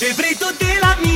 Ce vrei tu de la mine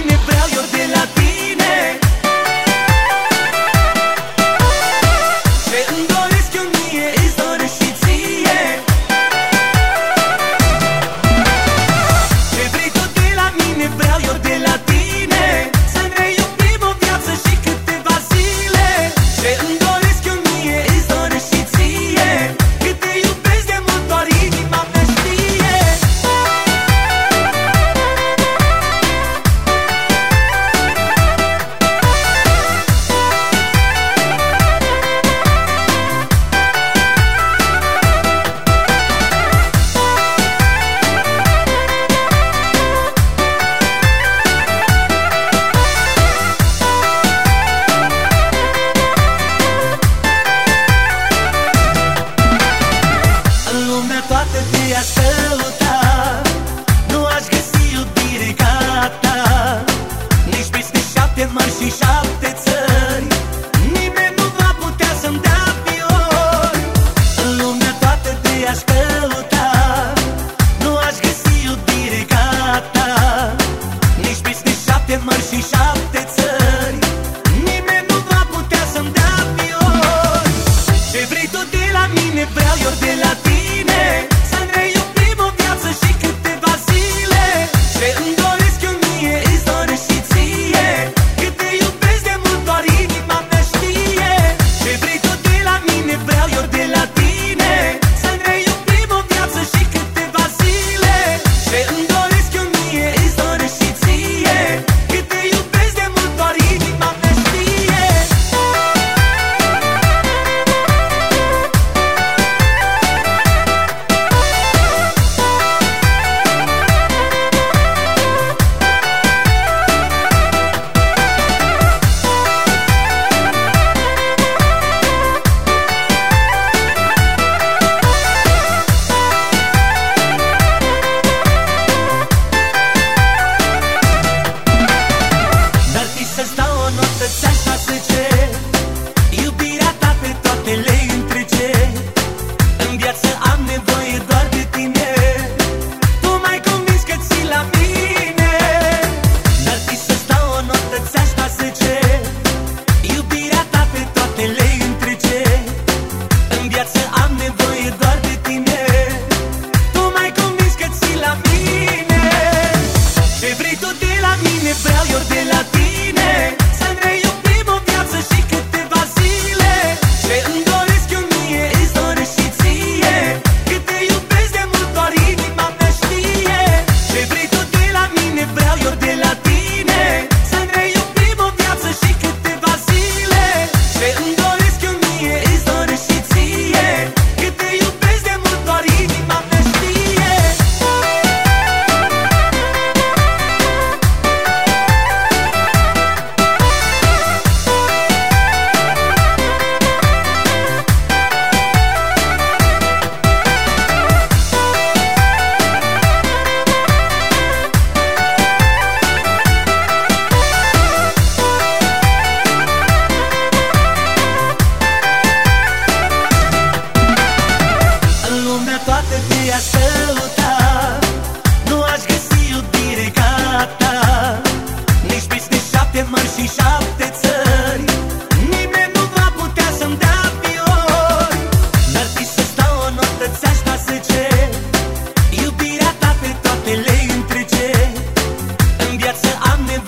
te-aș căuta. Nu aș găsi iubire ca Nici peste șapte mări și șapte țări. Nimeni nu va putea să-mi dea fiori. În lumea toată te-aș căuta. Nu aș găsi iubire ca Nici peste șapte mări și șapte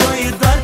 твои дороги.